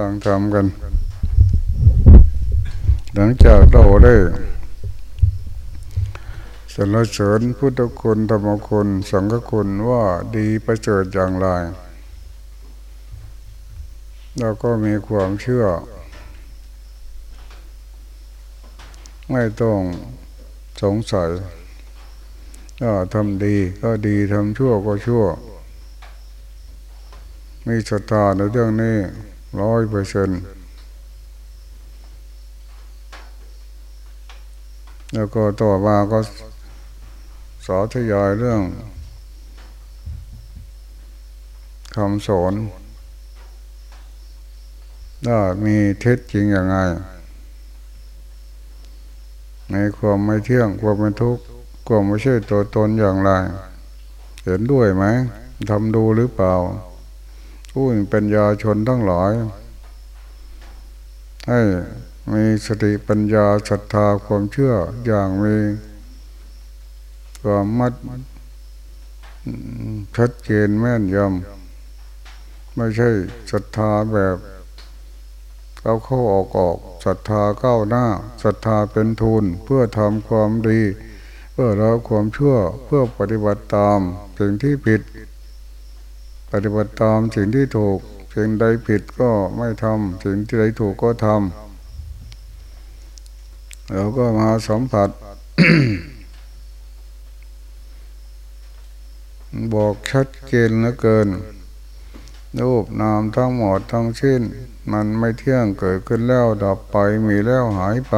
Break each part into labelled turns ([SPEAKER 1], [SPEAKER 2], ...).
[SPEAKER 1] ฟังทำกัน หลังจากเราได้สรรเสริญพุทธคุณธรรมคุณ สังฆคุณว่าดีประเสริฐอย่างไรเราก็มีความเชื่อ ไม่ต้องสงสัยถ้าทำดีก็ดีทำชั่วก็ชั่ว มีศรัทธาในเรื่องนี้ ร้อยเปอร์เซ็นต์แล้วก็ต่อมาก็สอทยายเรื่องคำสอนว่ามีเท็จจริงอย่างไรในความไม่เที่ยงความเป็นทุกข์ความไม่ใช่ตัวตนอย่างไร เห็นด้วยไหมทำดูหรือเปล่า ผู้เป็นยาชนทั้งหลาย ให้มีสติปัญญาศรัทธาความเชื่ออย่างมีความมัดชัดเจนแม่นยำไม่ใช่ศรัทธาแบบเอาเข้าออกออกศรัทธาก้าวหน้าศรัทธาเป็นทุนเพื่อทำความดี เพื่อเราความชั่วเพื่อปฏิบัติตามสิ่งที่ผิด ฏิบัติตามสิ่งที่ถูก สิ่งใดผิดก็ไม่ทำสิ่งที่ใดถูกก็ทำเราก็มาสัมผัสบอกชัดเจนเหลือเกิน รูปนามทั้งหมดทั้งสิ้น มันไม่เที่ยงเกิดขึ้นแล้วดับไปมีแล้วหายไป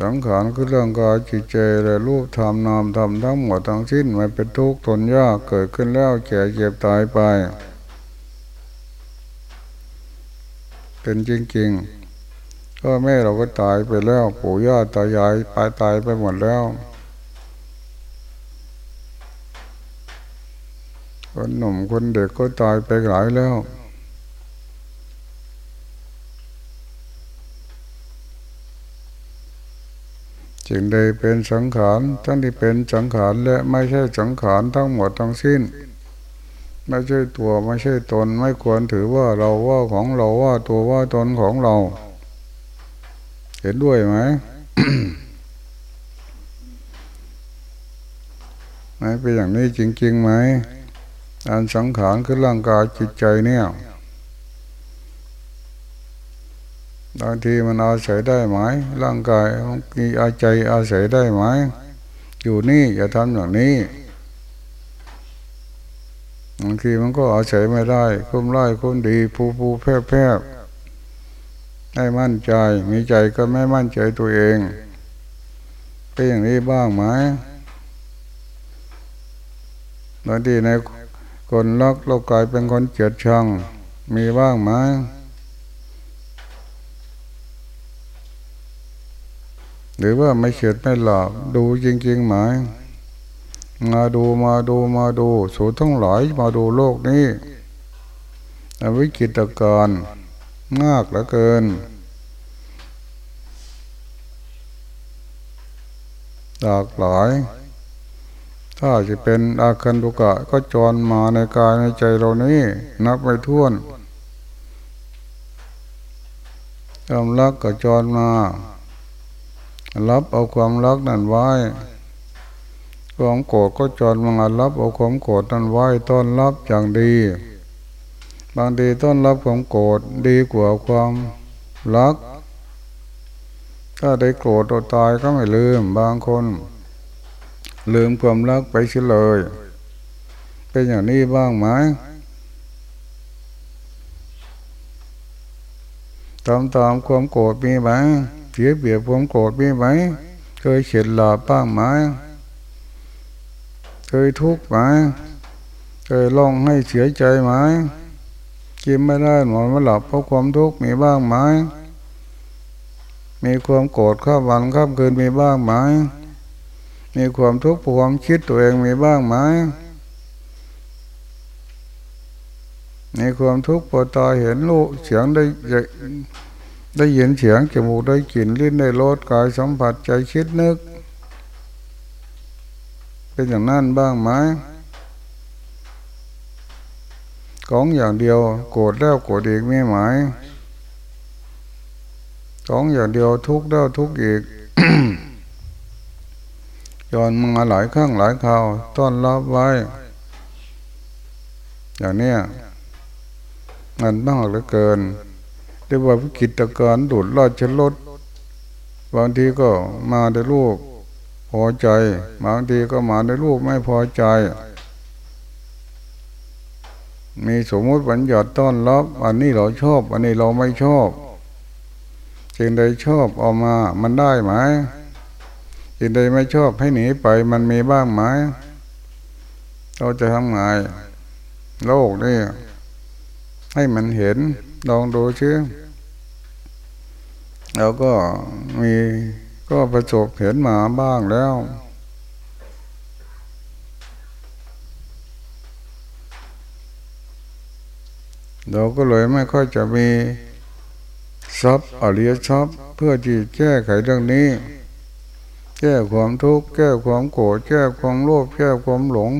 [SPEAKER 1] สังขารคือเรื่องกายจิตใจและรูปธรรมนามธรรมทั้งหมดทั้งสิ้นมันเป็นทุกข์ทนยากเกิดขึ้นแล้วแก่เจ็บตายไป เป็นจริงๆพ่อแม่เราก็ตายไปแล้วปู่ย่าตายายไปตายไปหมดแล้วคนหนุ่มคนเด็กก็ตายไปหลายแล้ว จึงใดเป็นสังขารทั้งที่เป็นสังขารและไม่ใช่สังขารทั้งหมดทั้งสิ้น ไม่ใช่ตัวไม่ใช่ตนไม่ควรถือว่าเราว่าของเราว่าตัวว่าตนของเรา เห็นด้วยไหมไหมเป็นอย่างนี้จริงๆไหมอันสังขารคือร่างกายจิตใจเนี่ย บางทีมันอาศัยได้ไหมร่างกายมีอาใจอาศัยได้ไหมอยู่นี่อย่าทำอย่างนี้บางทีมันก็อาศัยไม่ได้คุ้มไล่คุ้มดีผู้ผู้แพร่แพร่ให้มั่นใจมีใจก็ไม่มั่นใจตัวเองเป็นอย่างนี้บ้างไหมบางทีในคนรักเรากลายเป็นคนเกลียดชังมีบ้างไหม หรือว่าไม่เฉียดไม่หลอกดูจริงๆไหมมาดูมาดูมาดู สูทั้งหลายมาดูโลกนี้วิกฤตการณ์มากเหลือเกินหลากหลาย ถ้าจะเป็นอาคันตุกะก็จรมาในกายในใจเรานี้ นับไม่ถ้วนความรักก็จรมา รับเอาความรักนั่นไว้ ความโกรธก็จรมารับเอาความโกรธนั่นไว้ต้อนรับอย่างดี บางทีต้อนรับความโกรธดีกว่าความรัก ถ้าได้โกรธตัวตายก็ไม่ลืม บางคน ลืมความรักไปเฉยเลย เป็นอย่างนี้บ้างไหมตามตามความโกรธมีไหม เสียเบียบความโกรธมีไหม เคยเฉียดหลาบ้างไหมเคยทุกข์ไหมเคยร้องให้เสียใจไหมกินไม่ได้หมอนไม่หลับเพราะความทุกข์มีบ้างไหมมีความโกรธข้าวันข้ามคืนมีบ้างไหมมีความทุกข์ความคิดตัวเองมีบ้างไหมมีความทุกข์พอตาเห็นลูกเสียงได้ ได้ยินเสียงจมูกได้กลิ่นลิ้นได้รสกายสัมผัสใจคิดนึก เป็นอย่างนั้นบ้างไหมของอย่างเดียวโกรธแล้วโกรธอีกไม่หมายของอย่างเดียวทุกข์แล้วทุกข์อีกย้อนมาหลายครั้งหลายคราวต้อนรับไว้ อย่างเนี้ยมันมากเหลือเกิน รียกว่าวิกฤตการณ์ดุดราชรถบางทีก็มาในรูปพอใจ บางทีก็มาในรูปไม่พอใจ มีสมมติบัญญัติต้อนรับอันนี้เราชอบ อันนี้เราไม่ชอบสิ่งใดชอบออกมามันได้ไหมสิ่งใดไม่ชอบให้หนีไปมันมีบ้างไหมเราจะทำไงโลกนี่ให้มันเห็นลองดูชื่อ เราก็มีก็ประสบเห็นมาบ้างแล้ว เราก็เลยไม่ค่อยจะมีทรัพย์อริยทรัพย์เพื่อที่แก้ไขเรื่องนี้ แก้ความทุกข์แก้ความโกรธแก้ความโลภแก้ความหลง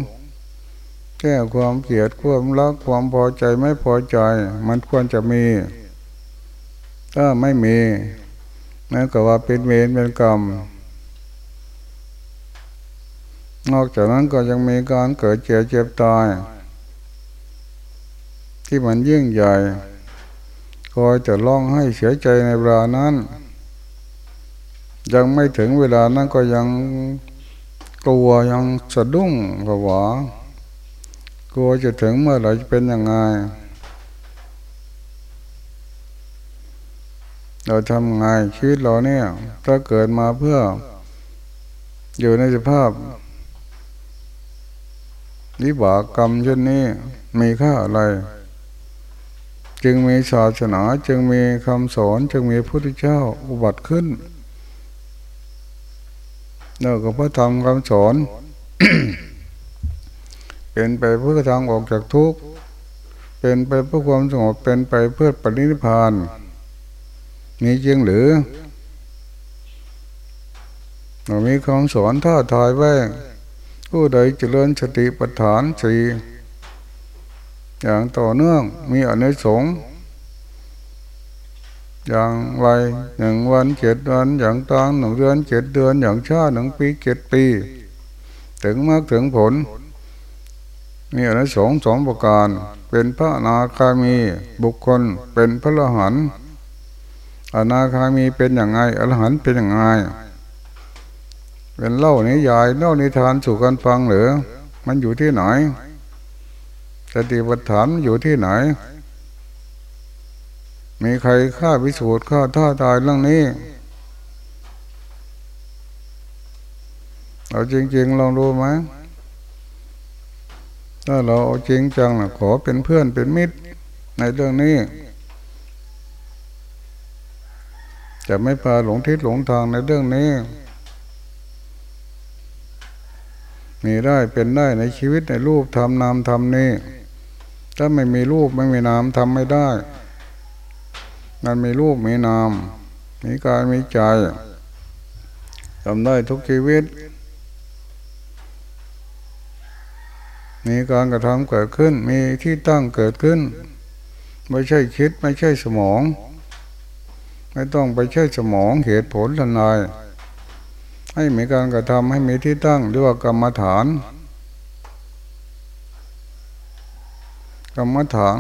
[SPEAKER 1] แก้ความเกลียดความรักความพอใจไม่พอใจ มันควรจะมี ถ้าไม่มี นั่นก็ว่าเป็นเวรเป็นกรรม นอกจากนั้นก็ยังมีการเกิดเจ็บเจ็บตาย ที่มันยิ่งใหญ่คอยจะร้องให้เสียใจในเวลานั้น ยังไม่ถึงเวลานั้นก็ยังกลัวยังสะดุ้งผวากลัวจะถึงเมื่อไหร่จะเป็นยังไง เราทำไงชีวิตเราเนี่ย ถ้าเกิดมาเพื่อ อยู่ในสภาพนิบากกรรมเช่นนี้มีค่าอะไร จึงมีศาสนาจึงมีคำสอน จึงมีพระพุทธเจ้าอุบัติขึ้นแล้วก็พระธรรมคำสอนเป็นไปเพื่อทางออกจากทุกข์เป็นไปเพื่อความสงบเป็นไปเพื่อปณิพาน มีจริงหรือ เรามีคำสอนท่าทายไว้ผู้ใดเจริญสติปัฏฐานสี่อย่างต่อเนื่องมีอนิสงส์อย่างไวหนึ่งวันเจ็ดวันอย่างตางหนึ่งเดือนเจ็ดเดือนอย่างชาหนึ่งปีเจ็ดปี ถึงมากถึงผล มีอนิสงส์สองประการ เป็นพระนาคามีบุคคลเป็นพระอรหันต์ อนาคามีเป็นอย่างไงอรหันต์เป็นอย่างไงเป็นเล่านิยายเล่านิทานสู่กันฟังหรือ มันอยู่ที่ไหนสติปัฏฐานอยู่ที่ไหน มีใครฆ่าพิสูจน์ฆ่าท่าตายเรื่องนี้เราจริงๆลองดูไหมถ้าเราเอาจริงจังนะขอเป็นเพื่อนเป็นมิตรในเรื่องนี้ จะไม่พาหลงทิศหลงทางในเรื่องนี้ มีได้เป็นได้ในชีวิตในรูปทำนามทำนี้ ถ้าไม่มีรูปไม่มีนามทำไม่ได้มันมีรูปมีนาม มีกายมีใจทำได้ทุกชีวิต มีการกระทำเกิดขึ้น มีที่ตั้งเกิดขึ้น ไม่ใช่คิดไม่ใช่สมอง ไม่ต้องไปใช่สมองเหตุผลทันใดให้มีการกระทำให้มีที่ตั้งเรียกว่ากรรมฐาน กรรมฐาน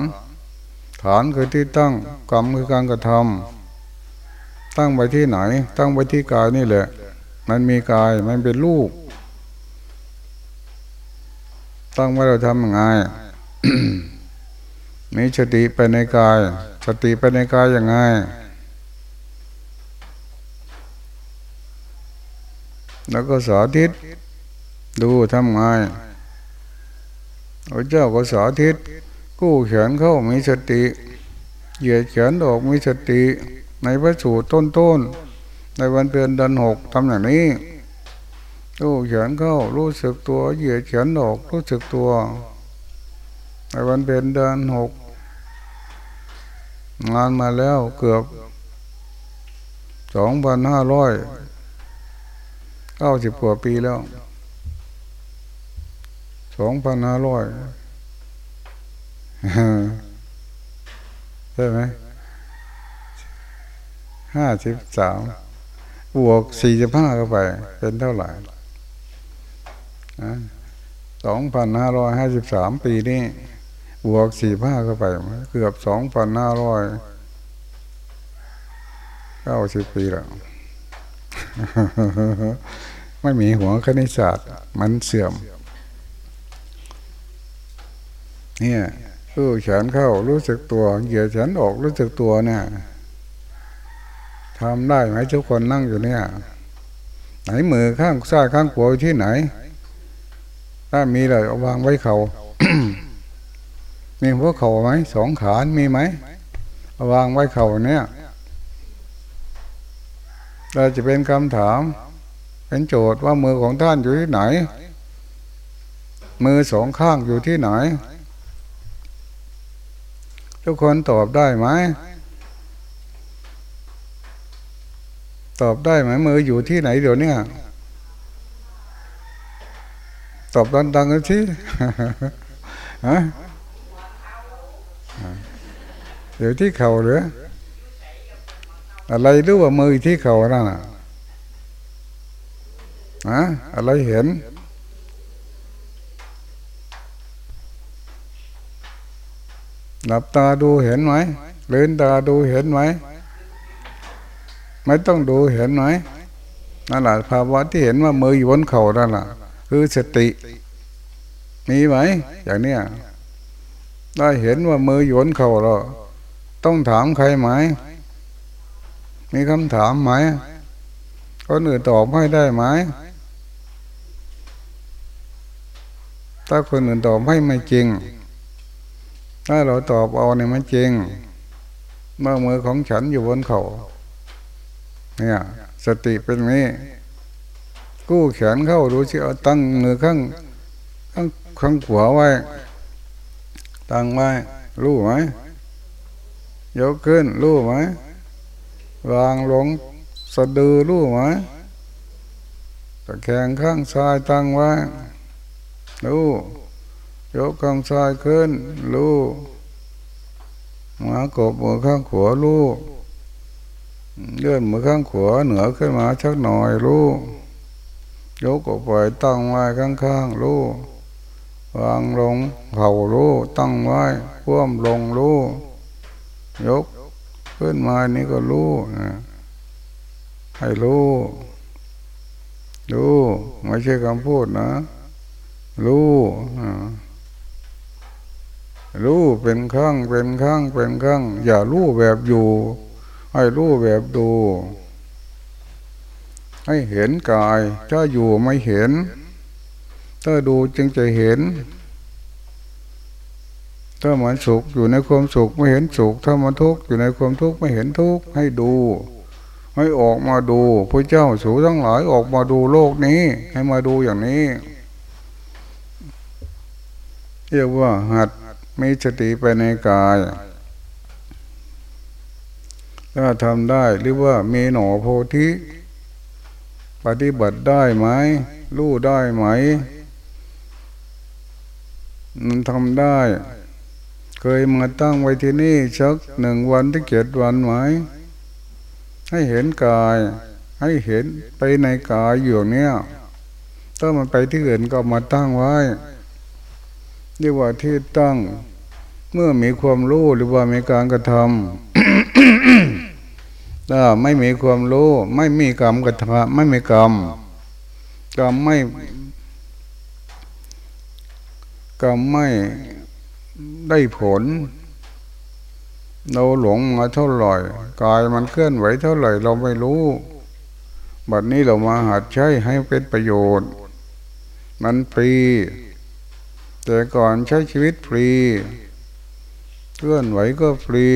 [SPEAKER 1] ฐานคือที่ตั้ง กรรมคือการกระทำตั้งไปที่ไหน ตั้งไปที่กายนี่แหละ มันมีกายมันเป็นรูปตั้งไว้เราทำยังไงมีสติไปในกาย สติไปในกายยังไง แล้วก็สาธิต ดูทำไงพระเจ้าก็สาธิต กู้แขนเข้ามีสติ เหยียดแขนออกมีสติ ในพระสูตรต้นต้นในวันเดือนเดือนหกทำอย่างนี้กู้แขนเข้ารู้สึกตัว เหยียดแขนออกรู้สึกตัว ในวันเดือนเดือนหกงานมาแล้วเกือบสองพันห้าร้อย เก้าสิบกว่าปีแล้วสองพันห้าร้อยใช่ไหมห้าสิบสามบวกสี่สิบห้าเข้าไป เป็นเท่าไหร่สองพันห้าร้อยห้าสิบสามปีนี้บวกสี่ห้าเข้าไป เกือบสองพันห้าร้อยเก้าสิบปีแล้ว ไม่มีหัวคณิตศาสตร์ มันเสื่อม เนี่ยรู้แขนเข้ารู้สึกตัวเหยียดแขนออกรู้สึกตัวเนี่ยทำได้ไหมทุกคนนั่งอยู่เนี่ย ไหนมือข้างซ้ายข้างขวาที่ไหน ถ้ามีเลยเอาวางไว้เขา มีหัวเข่าไหมสองขามีไหมเอาวางไว้เข่าเนี่ย เราจะเป็นคำถาม เป็นโจทย์ว่ามือของท่านอยู่ที่ไหน มือสองข้างอยู่ที่ไหน ทุกคนตอบได้ไหม ตอบได้ไหมมืออยู่ที่ไหนเดี๋ยวนี้ตอบดังๆกันสิฮะเดี๋ยวที่เข่าหรือ อะไรรู้ว่ามือที่เขานั่นอะอะอะไรเห็น หลับตาดูเห็นไหมเลืนตาดูเห็นไหม ไม่ต้องดูเห็นไหมนั่นแหละภาวะที่เห็นว่ามืออยู่บนเข่านั่นแหละคือสติ มีไหม อย่างเนี้ยได้เห็นว่ามืออยู่บนเข่าเรา ต้องถามใครไหม มีคำถามไหมคนอื่นตอบให้ได้ไหม ถ้าคนอื่นตอบให้ไม่จริง ถ้าเราตอบเอาเนี่ยมันจริง เมื่อมือของฉันอยู่บนเขาเนี่ยสติเป็นนี้กู้แขนเข้าดูสิเอาตั้งมือข้างข้างข้างขวาไว้ ตั้งไว้ รู้ไหมยกขึ้น รู้ไหม วางลงสะดือรู้ไหมตะแคงข้างซ้ายตั้งไว้รู้ยกข้างซ้ายขึ้นรู้มากบมือข้างขวารู้เลื่อนมือข้างขวาเหนือขึ้นมาชักหน่อยรู้ยกออกไปตั้งไว้ข้างๆรู้วางลงเข่ารู้ตั้งไว้พ่วมลงรู้ยก ขึ้นมานี่ก็รู้นะให้รู้รู้ไม่ใช่คำพูดนะรู้รู้เป็นข้างเป็นข้างเป็นข้างอย่ารู้แบบอยู่ ให้รู้แบบดู ให้เห็นกาย ถ้าอยู่ไม่เห็น ถ้าดูจึงจะเห็น ถ้ามันสุขอยู่ในความสุขไม่เห็นสุขถ้ามันทุกข์อยู่ในความทุกข์ไม่เห็นทุกข์ให้ดู ให้ออกมาดูพระเจ้าสูทั้งหลายออกมาดูโลกนี้ ให้มาดูอย่างนี้ เรียกว่าหัดมีสติไปในกายถ้าทำได้หรือว่ามีหนอโพธิปฏิบัติได้ไหมรู้ได้ไหมมันทำได้ เคยมาตั้งไว้ที่นี่สักหนึ่งวันที่เจ็ดวันไหมให้เห็นกาย ให้เห็นไปในกายอยู่เนี้ยถ้ามันไปที่อื่นก็มาตั้งไว้เรียกว่าที่ตั้ง เมื่อมีความรู้หรือว่ามีการกระทำถ้าไม่มีความรู้ ไม่มีกรรมกระทำไม่มีกรรมกรรมไม่กรรมไม่ ได้ผล เราหลงมาเท่าไหร่กายมันเคลื่อนไหวเท่าไหร่ เราไม่รู้บัดนี้เรามาหัดใช้ให้เป็นประโยชน์ มันฟรี แต่ก่อนใช้ชีวิตฟรีเคลื่อนไหวก็ฟรี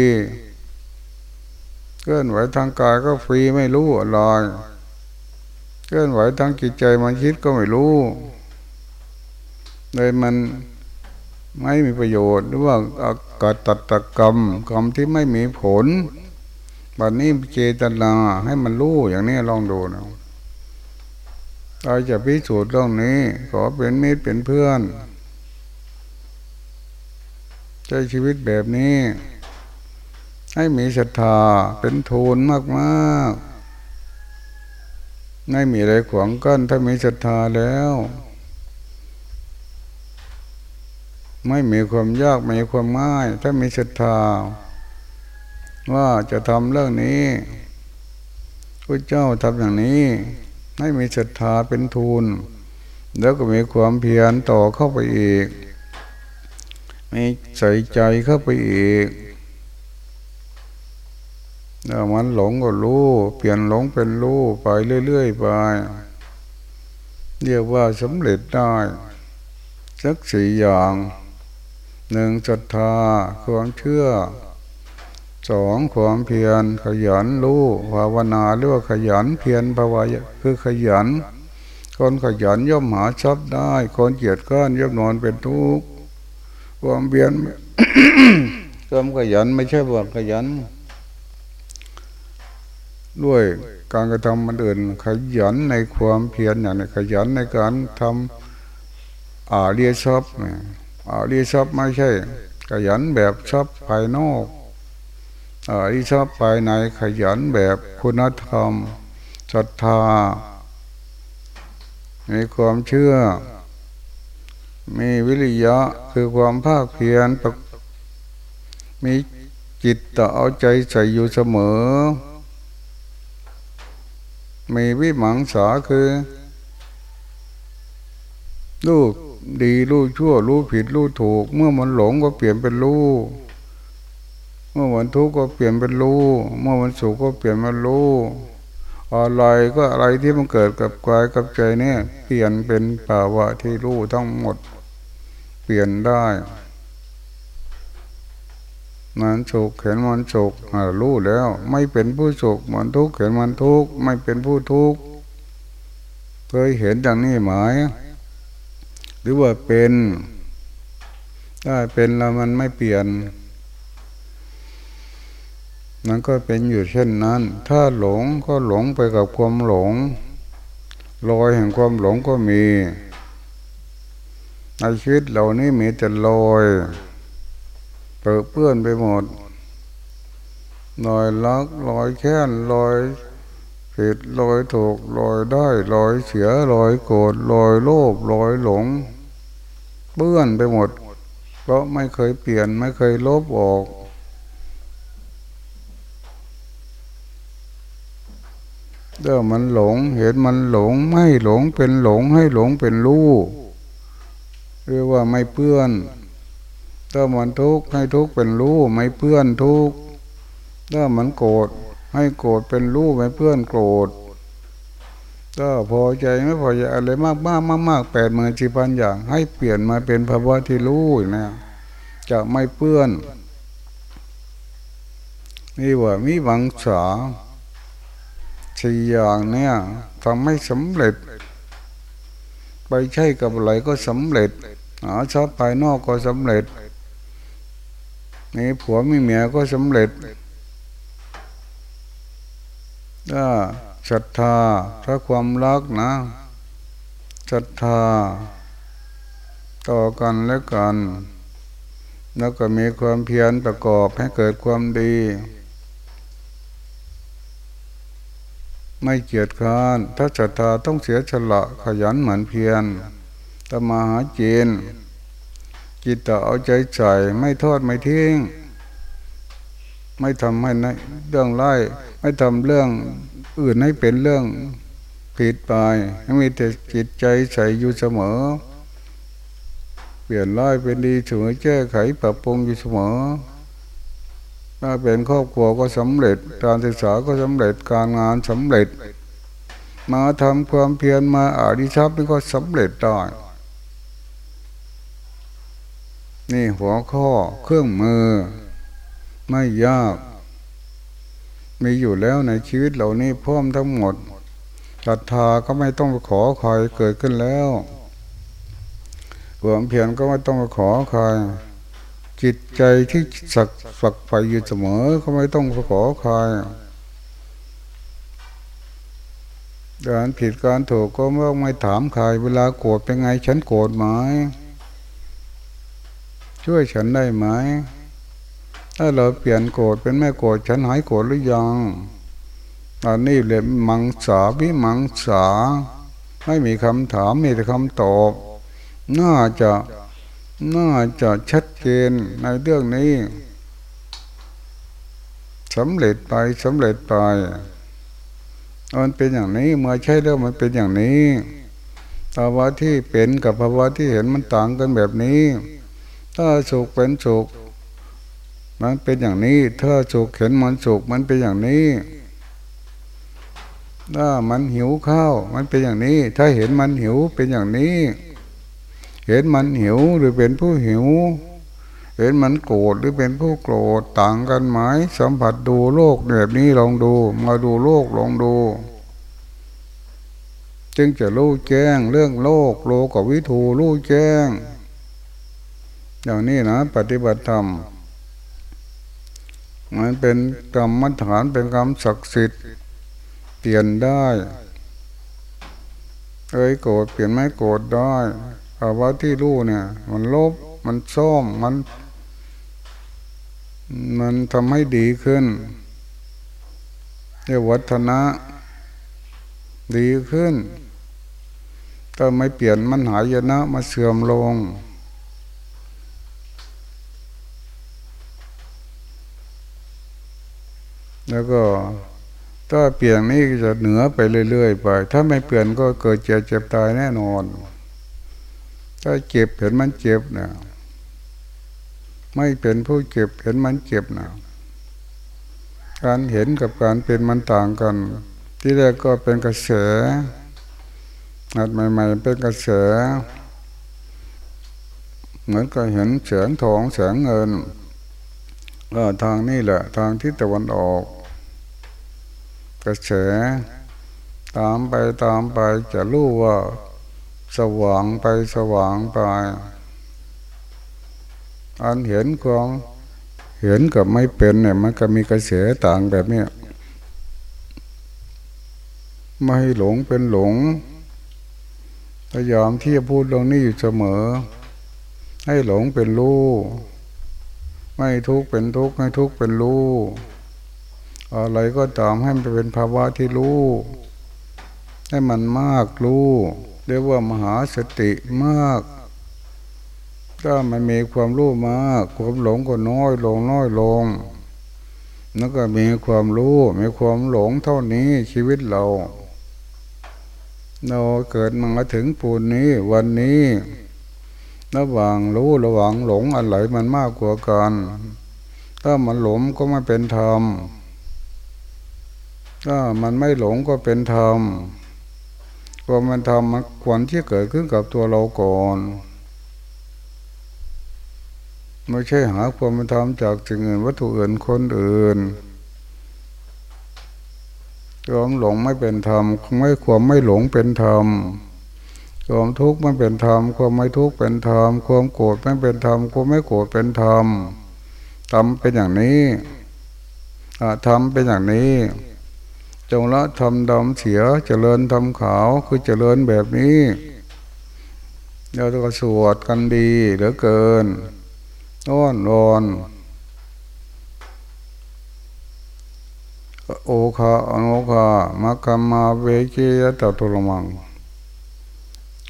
[SPEAKER 1] เคลื่อนไหวทางกายก็ฟรีไม่รู้อะไรเคลื่อนไหวทางจิตใจมันคิดก็ไม่รู้เลยมัน ไม่มีประโยชน์ หรือว่ากัตตกรรมกรรมที่ไม่มีผลบัดนี้เจตนาให้มันรู้อย่างนี้ลองดูนะเราจะพิสูจน์เรื่องนี้ ขอเป็นมิตรเป็นเพื่อนใช้ชีวิตแบบนี้ ให้มีศรัทธาเป็นทูนมากๆไม่มีอะไรขวางกั้นถ้ามีศรัทธาแล้ว ไม่มีความยากไม่มีความง่าย ถ้ามีศรัทธา ว่าจะทำเรื่องนี้พระเจ้าทำอย่างนี้ ให้มีศรัทธาเป็นทูนแล้วก็มีความเพียรต่อเข้าไปอีก มีใส่ใจเข้าไปอีกแล้วมันหลงก็รู้ เปลี่ยนหลงเป็นรู้ไปเรื่อยๆไป เรียกว่าสำเร็จได้สักสี่อย่าง หนึ่งศรัทธาความเชื่อสองความเพียรขยันรู้ภาวนาเรียกว่าขยันเพียรภาวะคือขยัน คนขยันย่อมหาทรัพย์ได้ คนเกียจก้านย่อมนอนเป็นทุกข์ความเบียนความขยันไม่ใช่ว่าขยัน ด้วยการกระทำมันอื่น ขยันในความเพียรอย่างนี้ขยันในการทำอาเรียทรัพย์ อาเรีทรัพย์ไม่ใช่ขยันแบบทรัพย์ภายนอกอาเรีทรัพย์ภายในขยันแบบคุณธรรมศรัทธามีความเชื่อ มีวิริยะคือความภาคเพียรมีจิตต่อเอาใจใส่อยู่เสมอ มีวิมังสาคือ ลูก ดีลูกชั่ว รู้ผิดรู้ถูก เมื่อมันหลงก็เปลี่ยนเป็นรู้เมื่อมันทุกข์ก็เปลี่ยนเป็นรู้เมื่อมันสุขก็เปลี่ยนเป็นรู้อะไรก็อะไรที่มันเกิดกับกายกับใจเนี่ย เปลี่ยนเป็นภาวะที่รู้ทั้งหมด เปลี่ยนได้มันสุขเห็นมันสุขรู้แล้ว ไม่เป็นผู้สุขมันทุกข์เห็นมันทุกข์ไม่เป็นผู้ทุกข์เคยเห็นอย่างนี้ไหม หรือว่าเป็นถ้าเป็นแล้วมันไม่เปลี่ยนมันก็เป็นอยู่เช่นนั้น ถ้าหลงก็หลงไปกับความหลงลอยแห่งความหลงก็มีในชีวิตเหล่านี้มีแต่ลอยเปิดเปื้อนไปหมดลอยลักลอยแค้นลอย ผิดลอยถูกลอยได้ลอยเสียลอยโกรธลอยโลภลอยหลงเปื้อนไปหมด เพราะไม่เคยเปลี่ยนไม่เคยลบออกเดี๋ยวมันหลง เห็นมันหลงไม่หลงเป็นหลงให้หลงเป็นรู้เรียกว่าไม่เปื้อนถ้ามันทุกข์ให้ทุกข์เป็นรู้ไม่เปื้อนทุกข์ถ้ามันโกรธ ให้โกรธเป็นรู้ไม่เปื้อนโกรธถ้าพอใจไม่พอใจอะไรมากมากมากมากแปดหมื่นจีพันอย่าง ให้เปลี่ยนมาเป็นภาวะที่รู้นะจะไม่เปื้อน นี่ว่ามีวังสาสี่อย่างเนี่ยทำให้สำเร็จ ไปใช่กับอะไรก็สำเร็จหาชอบภายนอกก็สำเร็จนี่ผัวมีเมียก็สำเร็จ ถ้าศรัทธาถ้าความรักนะศรัทธา ต่อกันและกัน แล้วก็มีความเพียรประกอบให้เกิดความดี ไม่เกียจค้านถ้าศรัทธาต้องเสียฉละขยันเหมือนเพียรตมาหาจีนจิตต่อเอาใจใส่ไม่ทอดไม่ทิ้ง ไม่ทำให้เรื่องไล่ไม่ทำเรื่องอื่นให้เป็นเรื่องผิดไปให้มีแต่จิตใจใส่อยู่เสมอ เปลี่ยนร้ายเป็นดีเสมอแก้ไขปรับปรุงอยู่เสมอ ถ้าเป็นครอบครัวก็สำเร็จ การศึกษาก็สำเร็จการงานสำเร็จ มาทำความเพียรมาอาดิชับนี่ก็สำเร็จได้นี่หัวข้อเครื่องมือ ไม่ยาก มีอยู่แล้วในชีวิตเหล่านี้พร้อมทั้งหมดศรัทธาก็ไม่ต้องไปขอใครเกิดขึ้นแล้วความเพียรก็ไม่ต้องไปขอใครจิตใจที่สักฝักไฟอยู่เสมอเขาไม่ต้องขอใครการผิดการถูกก็ไม่ไม่ถามใครเวลาโกรธเป็นไงฉันโกรธไหมช่วยฉันได้ไหม ถ้าเราเปลี่ยนโกรธเป็นไม่โกรธฉันหายโกรธหรือยังตอนนี้เลยมังสาวิมังสา ไม่มีคำถามมีแต่คำตอบ น่าจะน่าจะชัดเจนในเรื่องนี้สำเร็จไปสำเร็จไปมันเป็นอย่างนี้เมื่อใช่แล้วมันเป็นอย่างนี้ภาวะที่เป็นกับภาวะที่เห็นมันต่างกันแบบนี้ ถ้าสุขเป็นสุข มันเป็นอย่างนี้ถ้าสุขเห็นมันสุขมันเป็นอย่างนี้ ถ้ามันหิวข้าวมันเป็นอย่างนี้ ถ้าเห็นมันหิวเป็นอย่างนี้ เห็นมันหิวหรือเป็นผู้หิว เห็นมันโกรธหรือเป็นผู้โกรธต่างกันไหมสัมผัสดูโลกแบบนี้ลองดู มาดูโลกลองดู จึงจะรู้แจ้งเรื่องโลกโลกกับวิถูรู้แจ้ง อย่างนี้นะ ปฏิบัติธรรม มันเป็นกรรมฐานเป็นกรรมศักดิ์สิทธิ์เปลี่ยนได้เอ้ยโกรธเปลี่ยนไม่โกรธได้ภาวะที่รู้เนี่ย มันลบมันซ่อมมัน มันทำให้ดีขึ้นเรียกวัฒนะ ดีขึ้นถ้าไม่เปลี่ยนมันหายนะมาเสื่อมลง แล้วก็ถ้าเปลี่ยนนี่จะเหนือไปเรื่อยๆไป ถ้าไม่เปลี่ยนก็เกิดเจ็บเจ็บตายแน่นอน ถ้าเจ็บเห็นมันเจ็บนะไม่เป็นผู้เจ็บเห็นมันเจ็บนะการเห็นกับการเป็นมันต่างกัน ที่แรกก็เป็นกระแสหัดใหม่ ๆ เป็นกระแส เหมือนกับเห็นแสงทองแสงเงินทางนี้แหละ ทางทิศตะวันออก กระแสตามไปตามไปจะรู้ว่า สว่างไปสว่างไป อันเห็นความเห็นกับไม่เป็นเนี่ยมันก็มีกระแสต่างแบบนี้ไม่หลงเป็นหลงพยายามที่จะพูดเรื่องนี้อยู่เสมอ ให้หลงเป็นรู้ ไม่ทุกข์เป็นทุกข์ให้ทุกข์เป็นรู้ อะไรก็ตามให้มันเป็นภาวะที่รู้ ให้มันมากรู้เรียกว่ามหาสติมาก ถ้ามันมีความรู้มากความหลงก็น้อยลงน้อยลงแล้วก็มีความรู้มีความหลงเท่านี้ชีวิตเรา เราเกิดมาถึงปูนนี้วันนี้ระหว่างรู้ระหว่างหลงอะไรมันมากกว่ากัน ถ้ามันหลงก็ไม่เป็นธรรม ถ้ามันไม่หลงก็เป็นธรรมความมันธรรมมันควรที่เกิดขึ้นกับตัวเราก่อนไม่ใช่หาความเป็นธรรมจากสิ่งอื่นวัตถุอื่นคนอื่นความหลงไม่เป็นธรรมไม่ความไม่หลงเป็นธรรมความทุกข์ไม่เป็นธรรมความไม่ทุกข์เป็นธรรมความโกรธไม่เป็นธรรมความไม่โกรธเป็นธรรมทำเป็นอย่างนี้ทำเป็นอย่างนี้ จงละทำดำเสียเจริญทำขาวคือเจริญแบบนี้เราต้องสวดกันดีเหลือเกินอ้อนวอนโอคาอโนคามาคัมมาเวเกยตตุลมัง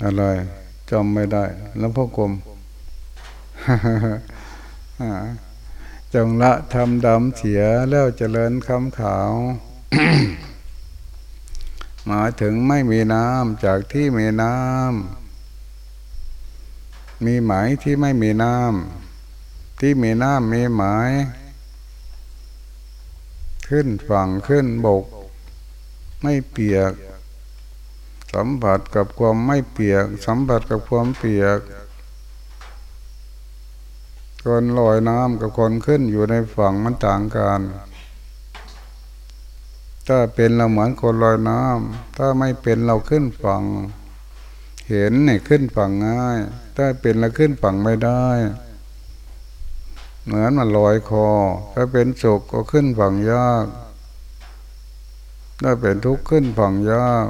[SPEAKER 1] อะไรจำไม่ได้ แล้วพ่อกรมจงละทำดำเสียแล้วเจริญคำขาว มาถึงไม่มีน้ำจากที่มีน้ำมีหมายที่ไม่มีน้ำที่มีน้ำมีหมาย ขึ้นฝั่งขึ้นบก ไม่เปียก สัมผัสกับความไม่เปียก สัมผัสกับความเปียกคนลอยน้ำกับคนขึ้นอยู่ในฝั่งมันต่างกัน ถ้าเป็นเราเหมือนคนลอยน้ำถ้าไม่เป็นเราขึ้นฝั่ง เห็นเนี่ยขึ้นฝั่งง่าย ถ้าเป็นเราขึ้นฝั่งไม่ได้ เหมือนมันลอยคอ ถ้าเป็นสุขก็ขึ้นฝั่งยาก ถ้าเป็นทุกข์ขึ้นฝั่งยาก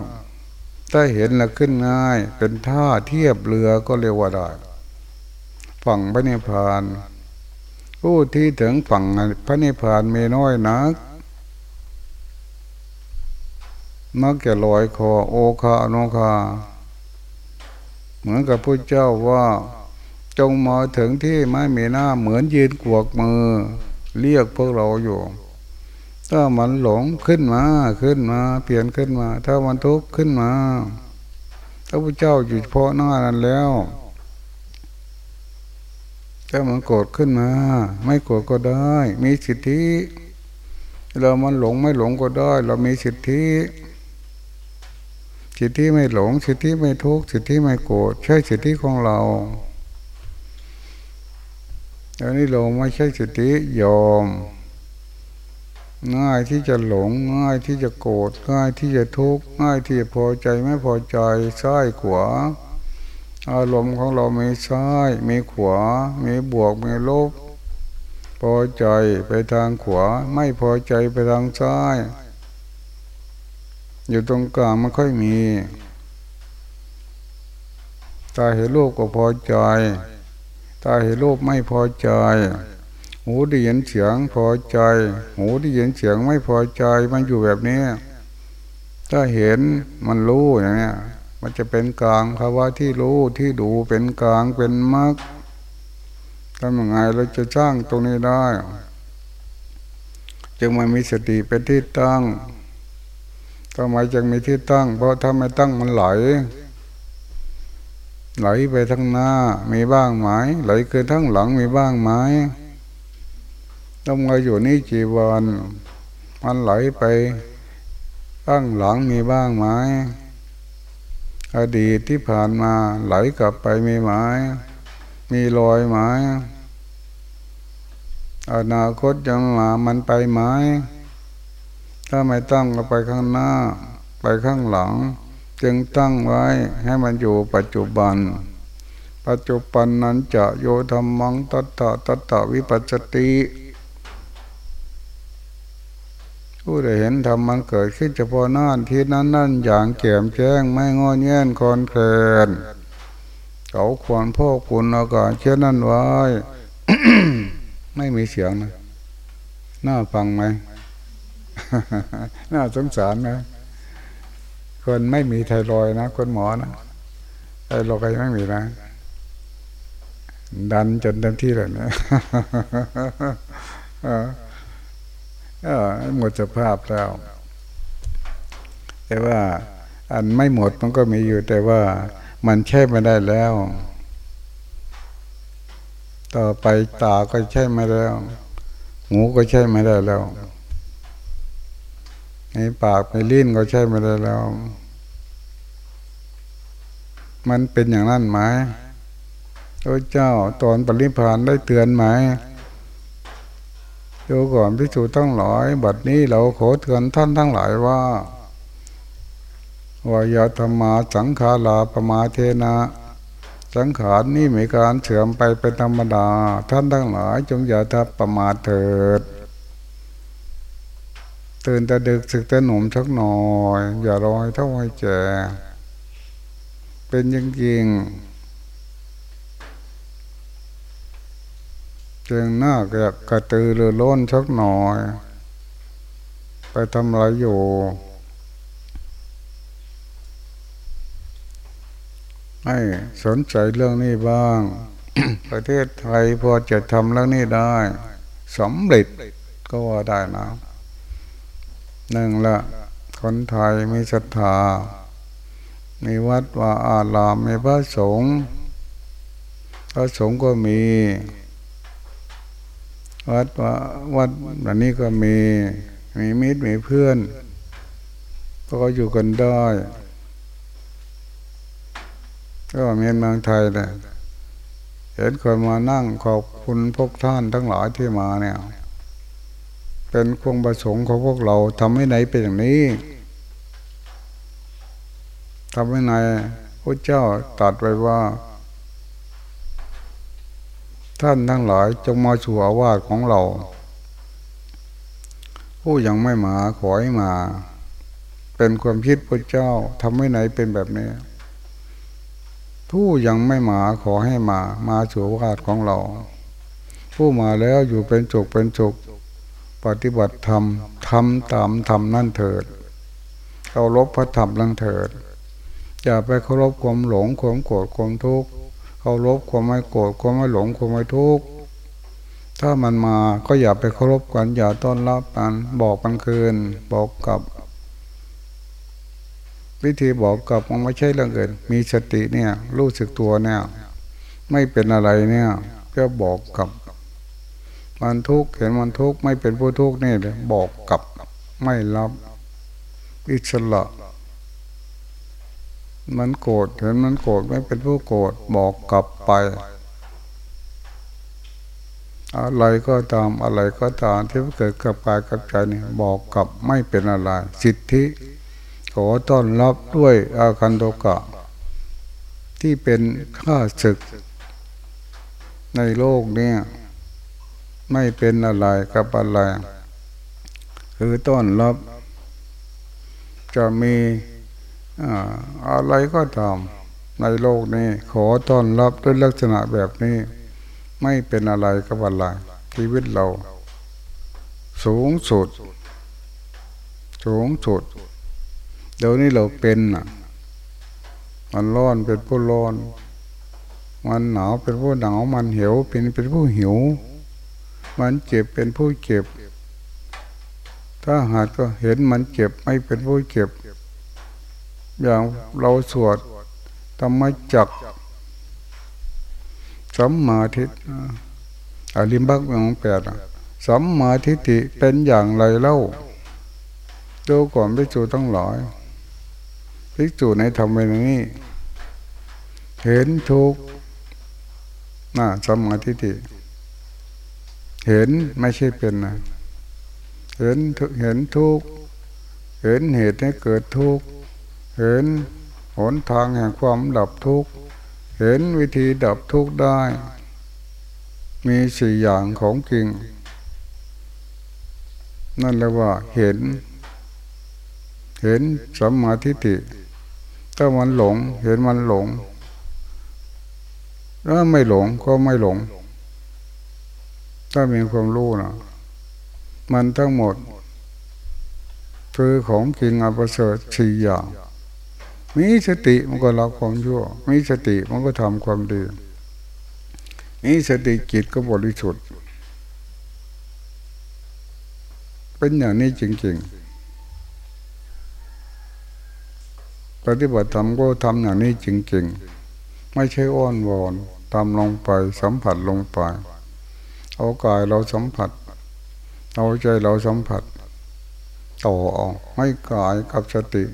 [SPEAKER 1] ถ้าเห็นแล้วขึ้นง่าย เป็นท่าเทียบเรือก็เรียกว่าได้ฝั่งพระนิพพาน ผู้ที่ถึงฝั่งพระนิพพานมีน้อยนัก มักจะลอยคอโอคาโนคา เหมือนกับพระเจ้าว่าจงมาถึงที่ไม่มีหน้าเหมือนยืนกวกมือ เรียกพวกเราอยู่ ถ้ามันหลงขึ้นมาขึ้นมาเปลี่ยนขึ้นมา ถ้ามันทุกข์ขึ้นมาพระพุทธเจ้าอยู่เพาะหน้านั้นแล้วถ้ามันโกรธขึ้นมา ไม่โกรธก็ได้ มีสิทธิ เรามันหลงไม่หลงก็ได้ เรามีสิทธิ สิทธิไม่หลง สิทธิไม่ทุกข์สิทธิไม่โกรธใช่สิทธิของเราอันนี้เราไม่ใช่สิทธิยอม ง่ายที่จะหลงง่ายที่จะโกรธง่ายที่จะทุกข์ง่ายที่จะพอใจไม่พอใจซ้ายขวาอารมณ์ของเรามีซ้าย มีขวา มีบวกมีลบพอใจไปทางขวา ไม่พอใจไปทางซ้าย อยู่ตรงกลางไม่ค่อยมี ตาเห็นรูปก็พอใจ ตาเห็นรูปไม่พอใจ หูได้ยินเสียงพอใจ หูได้ยินเสียงไม่พอใจ มันอยู่แบบนี้ ถ้าเห็นมันรู้อย่างนี้มันจะเป็นกลางภาวะที่รู้ที่ดูเป็นกลางเป็นมรรคทำยังไงเราจะสร้างตรงนี้ได้ จึงมันมีสติเป็นที่ตั้ง ทำไมจึงมีที่ตั้ง เพราะถ้าไม่ตั้งมันไหล ไหลไปทั้งหน้ามีบ้างไหมไหลเกินทั้งหลังมีบ้างไหมต้องมาอยู่นี่กี่วันมันไหลไปตั้งหลังมีบ้างไหมอดีตที่ผ่านมาไหลกลับไปมีไหมมีรอยไหมอนาคตยังมามันไปไหม ถ้าไม่ตั้งก็ไปข้างหน้า ไปข้างหลัง จึงตั้งไว้ให้มันอยู่ปัจจุบัน ปัจจุบันนั้นจะโยธรรมังตัตตะตัตตะวิปัสสติผู้ใดเห็นธรรมมันเกิดขึ้นเฉพาะหน้าที่นั้นนั่นอย่างแก่มแจ้งไม่งอแงนคอนแคลนเขาควรพ่อคุณอากาศเช่นนั้นไว้ ไม่มีเสียงนะ น่าฟังไหม น่าสงสารนะ คนไม่มีไทรอยนะ คนหมอนะไทรอยไม่มีนะดันจนเต็มที่เลยนะหมดสภาพแล้ว แต่ว่าอันไม่หมดมันก็มีอยู่ แต่ว่ามันใช่ไม่ได้แล้ว ต่อไปตาก็ใช่ไม่แล้ว หูก็ใช่ไม่ได้แล้ว ในปากในลิ้นก็ใช่ไม่ได้แล้ว มันเป็นอย่างนั้นไหมพระเจ้าตอนปริพานได้เตือนไหมดูก่อนพิสูจน์ทั้งหลายบัดนี้เราขอเตือนท่านทั้งหลายว่าวายธรรมาสังขาราปมาเทนะ สังขารนี่มีการเสื่อมไปเป็นธรรมดา ท่านทั้งหลายจงอย่าทับประมาทเถิด ตื่นแต่ดึกสึกแต่หนุ่มชักหน่อย อย่ารอให้เท่าให้แก่เป็นจริงๆเจงหน้าก็กระตือรือร้นสักหน่อย ไปทำอะไรอยู่ให้สนใจเรื่องนี้บ้าง ประเทศไทยพอจะทำเรื่องนี้ได้สำเร็จก็ว่าได้นะ หนึ่งละคนไทยมีศรัทธา มีวัดว่าอารามมีพระสงฆ์พระสงฆ์ก็มี วัดว่าวัดแบบนี้ก็มี มีมิตรมีเพื่อนก็อยู่กันได้ ก็เมียนเมืองไทยแหละเห็นคนมานั่งขอบคุณพวกท่านทั้งหลายที่มาเนี่ย เป็นควงประสงค์ของพวกเราทำให้ไหนเป็นอย่างนี้ทำให้ไหนพระเจ้าตัดไว้ว่า ท่านทั้งหลายจงมาสู่อาวาสของเรา ผู้ยังไม่มาขอให้มา เป็นความคิดพระเจ้าทำให้ไหนเป็นแบบนี้ผู้ยังไม่มาขอให้มา มาสู่โอกาสของเรา ผู้มาแล้วอยู่เป็นจุกเป็นจุก ปฏิบัติธรรมทำตามธรรมนั่นเถิดเคารพพระธรรมนั่นเถิด อย่าไปเคารพความหลงความโกรธความทุกข์เคารพความไม่โกรธความไม่หลงความไม่ทุกข์ถ้ามันมาก็อย่าไปเคารพกันอย่าต้อนรับกันบอกมันคืน บอกกับ วิธีบอกกับมันไม่ใช่เรื่องอื่นมีสติเนี่ย รู้สึกตัวเนี่ย ไม่เป็นอะไรเนี่ยก็บอกกับ มันทุกข์เห็นมันทุกข์ไม่เป็นผู้ทุกข์นี่เลยบอกกับไม่รับอิสระ มันโกรธเห็นมันโกรธไม่เป็นผู้โกรธบอกกลับไป อะไรก็ตามอะไรก็ตามที่เกิดกับกายกับใจนี่บอกกลับไม่เป็นอะไร สิทธิขอต้อนรับด้วยอาคันโตกะ ที่เป็นข้าศึกในโลกนี้ ไม่เป็นอะไรกับอะไรคือต้อนรับ จะมีอะไรก็ตามในโลกนี้ ขอต้อนรับด้วยลักษณะแบบนี้ ไม่เป็นอะไรกับอะไรชีวิตเรา สูงสุด สูงสุด เดี๋ยวนี้เราเป็นอะมันร้อนเป็นผู้ร้อน มันหนาวเป็นผู้หนาว มันหิวเป็นเป็นผู้หิว มันเจ็บเป็นผู้เจ็บ ถ้าหากก็เห็นมันเจ็บไม่เป็นผู้เจ็บ อย่างเราสวดธรรมจักสัมมาทิฏฐิอริมบักมองแปดสัมมาทิฏฐิเป็นอย่างไรเล่าดูก่อนพิจูต้องหลายพิจูในธรรมเวนี้ เห็นทุกน่ะสัมมาทิฏฐิ เห็นไม่ใช่เป็นนะเห็นเห็นทุกเห็นเหตุให้เกิดทุกเห็นหนทางแห่งความดับทุกเห็นวิธีดับทุกได้ มีสี่อย่างของจริง นั่นแหละว่าเห็น เห็นสัมมาทิฏฐิถ้ามันหลง เห็นมันหลงถ้าไม่หลงก็ไม่หลง ถ้ามีความรู้นะมันทั้งหมด คือของจริงอัปเสริฐสี่อย่าง มีสติมันก็ละความชั่ว มีสติมันก็ทำความดี มีสติจิตก็บริสุทธิ์ เป็นอย่างนี้จริงๆ ปฏิบัติธรรมก็ทำอย่างนี้จริงๆ ไม่ใช่อ้อนวอนตามลงไปสัมผัสลงไป เอากายเราสัมผัส เอาใจเราสัมผัส ต่อออกให้กายกับสติ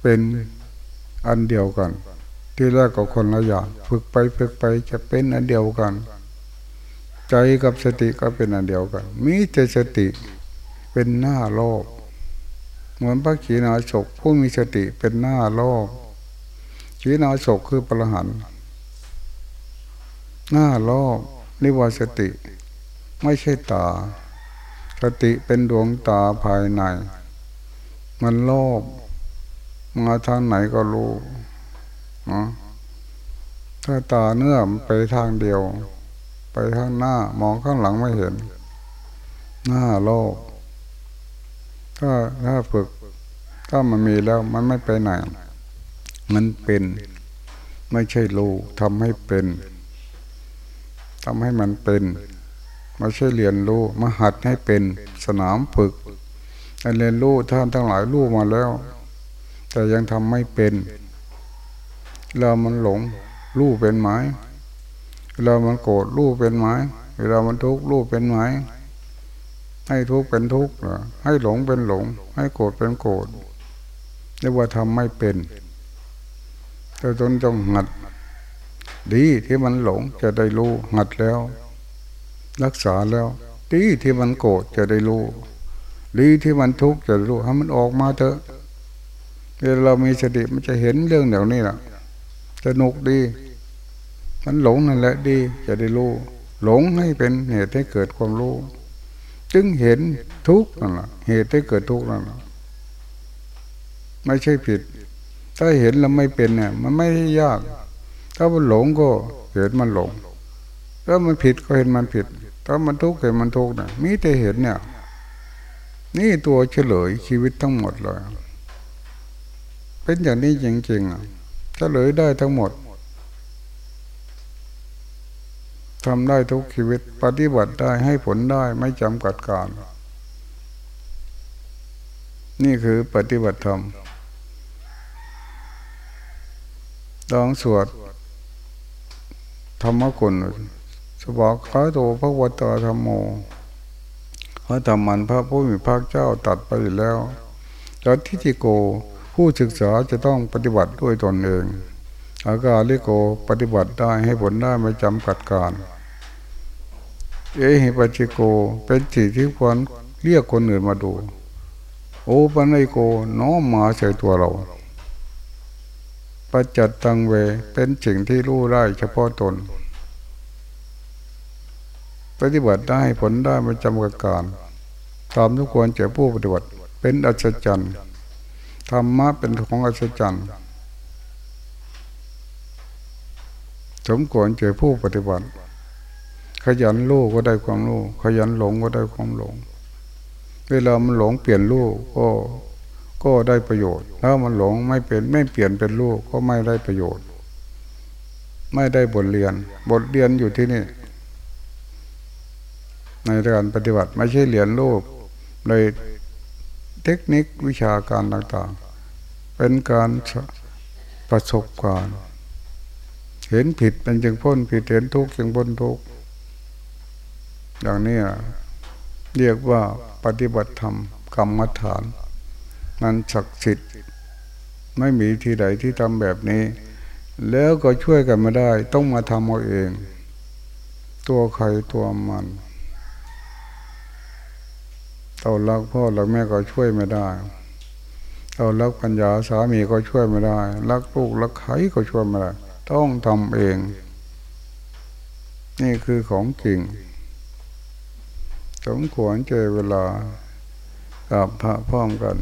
[SPEAKER 1] เป็นอันเดียวกัน ที่แรกก็คนละอย่างฝึกไปฝึกไปจะเป็นอันเดียวกัน ใจกับสติก็เป็นอันเดียวกัน มีแต่สติเป็นหน้าโลก เหมือนพระขีณาสกผู้มีสติเป็นหน้าโลกขีณาสกคือประหัน หน้าโลกนิวาสติ ไม่ใช่ตา สติเป็นดวงตาภายใน มันโลภมาทางไหนก็รู้นะถ้าตาเนื้อไปทางเดียว ไปข้างหน้ามองข้างหลังไม่เห็น หน้าโลก ถ้าถ้าฝึก ถ้ามันมีแล้วมันไม่ไปไหน มันเป็น ไม่ใช่รู้ทำให้เป็น ทำให้มันเป็นไม่ใช่เรียนรู้มาหัดให้เป็นสนามฝึกเรียนรู้ท่านทั้งหลายรู้มาแล้ว แต่ยังทำไม่เป็นเรามันหลงรู้เป็นไหมเรามันโกรธรู้เป็นไหมเวลามันทุกข์รู้เป็นไหมให้ทุกข์เป็นทุกข์ให้หลงเป็นหลง ให้โกรธเป็นโกรธเรียกว่าทำไม่เป็นแต่ตนจงหัด ดีที่มันหลงจะได้รู้หัดแล้ว รักษาแล้ว ดีที่มันโกรธจะได้รู้ดีที่มันทุกข์จะรู้ให้มันออกมาเถอะเวลาเรามีสติมันจะเห็นเรื่องเหล่านี้แหละสนุกดี มันหลงนั่นแหละดี จะได้รู้หลงให้เป็นเหตุให้เกิดความรู้จึงเห็นทุกข์นั่นแหละเหตุให้เกิดทุกข์นั่นแหละไม่ใช่ผิด ถ้าเห็นแล้วไม่เป็นเนี่ยมันไม่ยาก ถ้ามันหลงก็เห็นมันหลง ถ้ามันผิดก็เห็นมันผิด ถ้ามันทุกข์เห็นมันทุกข์เนี่ยมีแต่เห็นเนี่ย นี่ตัวเฉลยชีวิตทั้งหมดเลย เป็นอย่างนี้จริงๆเฉลยได้ทั้งหมดทำได้ทุกชีวิต ปฏิบัติได้ให้ผลได้ไม่จำกัดการ นี่คือปฏิบัติธรรมลองสวด ธรรมกุลสบอกขาโตพระวัตธรรมโมพระธรรมันพระผู้มีพระเจ้าตัดไปแล้วแล้วทิฏฐิโกผู้ศึกษาจะต้องปฏิบัติด้วยตนเอง อากาลิโกปฏิบัติได้ให้ผลได้ไม่จำกัดการ เอหิปัจิโกเป็นสิ่งที่ควรเรียกคนอื่นมาดู โอปันโกน้อมมาใส่ตัวเรา ปัจจัตตังเวเป็นสิ่งที่รู้ได้เฉพาะตน ปฏิบัติได้ผลได้ไม่จำกัดการตามทุกควรเจอผู้ปฏิบัติเป็นอัศจรรย์ธรรมะเป็นของอัศจรรย์สมควรเจอผู้ปฏิบัติ ขยันรู้ก็ได้ความรู้ขยันหลงก็ได้ความหลง เวลามันหลงเปลี่ยนรู้ก็ ก็ได้ประโยชน์ ถ้ามันหลงไม่เป็นไม่เปลี่ยนเป็นลูกก็ไม่ได้ประโยชน์ ไม่ได้บทเรียน บทเรียนอยู่ที่นี่ ในการปฏิบัติไม่ใช่เรียนรูปเลยเทคนิควิชาการต่างๆ เป็นการประสบการณ์เห็นผิดเป็นจึงพ้นผิดเห็นทุกข์จึงพ้นทุกข์อย่างนี้เรียกว่าปฏิบัติธรรมกรรมฐาน มันศักดิ์สิทธิ์ไม่มีที่ใดที่ทำแบบนี้ แล้วก็ช่วยกันมาได้ ต้องมาทำเอาเอง ตัวใครตัวมันเรารักพ่อรักแม่ก็ช่วยไม่ได้เรารักปัญญาสามีก็ช่วยไม่ได้รักลูกรักใครก็ช่วยไม่ได้ต้องทำเอง นี่คือของจริงสมควรเจอเวลากับพระพร้อมกัน